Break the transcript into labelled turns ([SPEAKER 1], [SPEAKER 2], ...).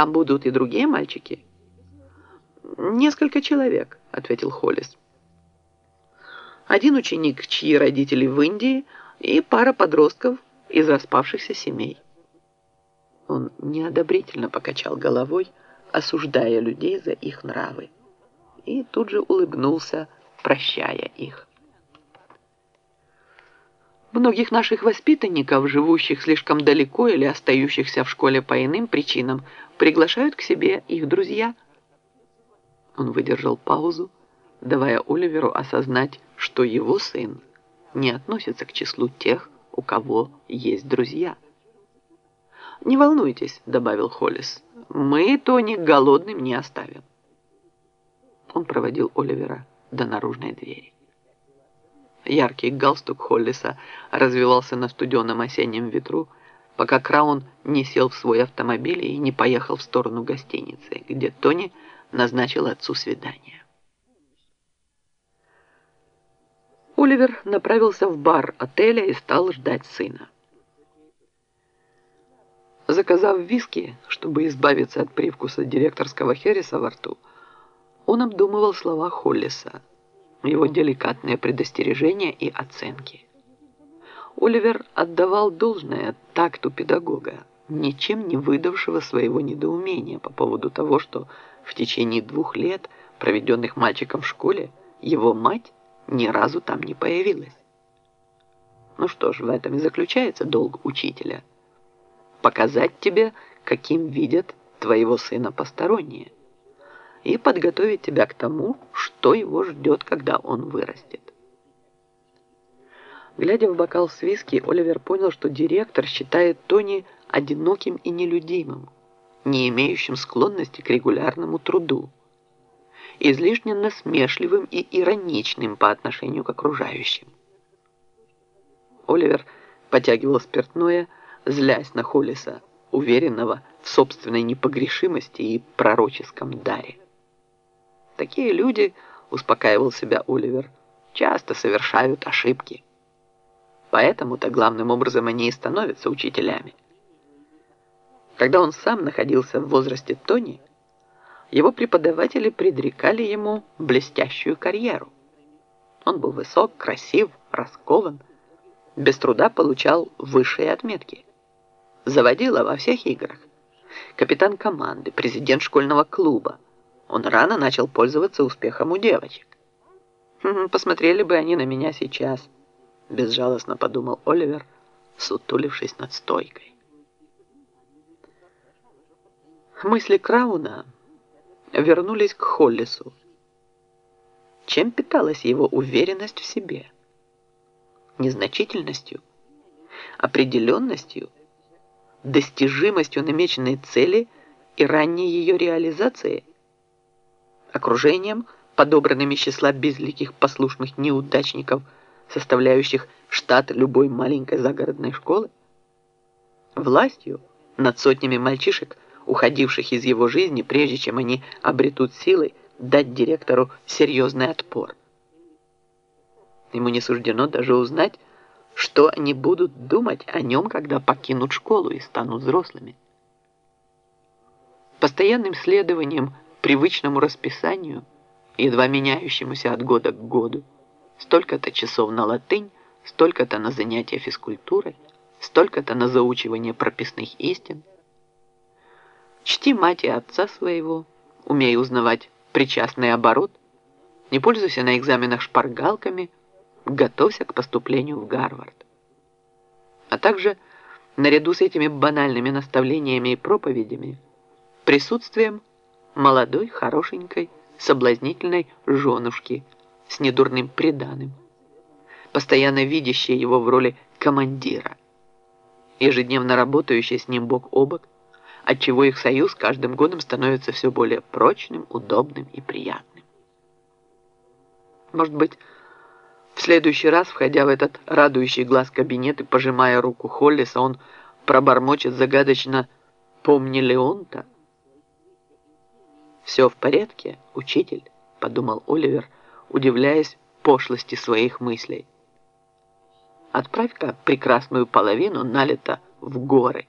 [SPEAKER 1] Там будут и другие мальчики?» «Несколько человек», — ответил Холлис. «Один ученик, чьи родители в Индии, и пара подростков из распавшихся семей». Он неодобрительно покачал головой, осуждая людей за их нравы, и тут же улыбнулся, прощая их. Многих наших воспитанников, живущих слишком далеко или остающихся в школе по иным причинам, приглашают к себе их друзья. Он выдержал паузу, давая Оливеру осознать, что его сын не относится к числу тех, у кого есть друзья. «Не волнуйтесь», — добавил Холлис, — «мы Тони голодным не оставим». Он проводил Оливера до наружной двери. Яркий галстук Холлиса развивался на студеном осеннем ветру, пока Краун не сел в свой автомобиль и не поехал в сторону гостиницы, где Тони назначил отцу свидание. Оливер направился в бар отеля и стал ждать сына. Заказав виски, чтобы избавиться от привкуса директорского хереса во рту, он обдумывал слова Холлиса – его деликатные предостережения и оценки. Оливер отдавал должное такту педагога, ничем не выдавшего своего недоумения по поводу того, что в течение двух лет, проведенных мальчиком в школе, его мать ни разу там не появилась. Ну что ж, в этом и заключается долг учителя. Показать тебе, каким видят твоего сына посторонние и подготовить тебя к тому, что его ждет, когда он вырастет. Глядя в бокал с виски, Оливер понял, что директор считает Тони одиноким и нелюдимым, не имеющим склонности к регулярному труду, излишне насмешливым и ироничным по отношению к окружающим. Оливер потягивал спиртное, злясь на Холлиса, уверенного в собственной непогрешимости и пророческом даре. Такие люди, успокаивал себя Оливер, часто совершают ошибки. Поэтому-то главным образом они и становятся учителями. Когда он сам находился в возрасте Тони, его преподаватели предрекали ему блестящую карьеру. Он был высок, красив, раскован, без труда получал высшие отметки. Заводила во всех играх. Капитан команды, президент школьного клуба, он рано начал пользоваться успехом у девочек. «Посмотрели бы они на меня сейчас», – безжалостно подумал Оливер, сутулившись над стойкой. Мысли Крауна вернулись к Холлису. Чем питалась его уверенность в себе? Незначительностью? Определенностью? Достижимостью намеченной цели и ранней ее реализацией? Окружением, подобранным из числа безликих послушных неудачников, составляющих штат любой маленькой загородной школы? Властью над сотнями мальчишек, уходивших из его жизни, прежде чем они обретут силы дать директору серьезный отпор. Ему не суждено даже узнать, что они будут думать о нем, когда покинут школу и станут взрослыми. Постоянным следованием привычному расписанию, едва меняющемуся от года к году. Столько-то часов на латынь, столько-то на занятия физкультурой, столько-то на заучивание прописных истин. Чти мать и отца своего, умей узнавать причастный оборот, не пользуйся на экзаменах шпаргалками, готовься к поступлению в Гарвард. А также, наряду с этими банальными наставлениями и проповедями, присутствием молодой, хорошенькой, соблазнительной женушки с недурным преданным, постоянно видящей его в роли командира, ежедневно работающей с ним бок о бок, отчего их союз каждым годом становится все более прочным, удобным и приятным. Может быть, в следующий раз, входя в этот радующий глаз кабинет и пожимая руку Холлиса, он пробормочет загадочно «Помни Леонта?» «Все в порядке, учитель?» – подумал Оливер, удивляясь пошлости своих мыслей. «Отправь-ка прекрасную половину налета в горы».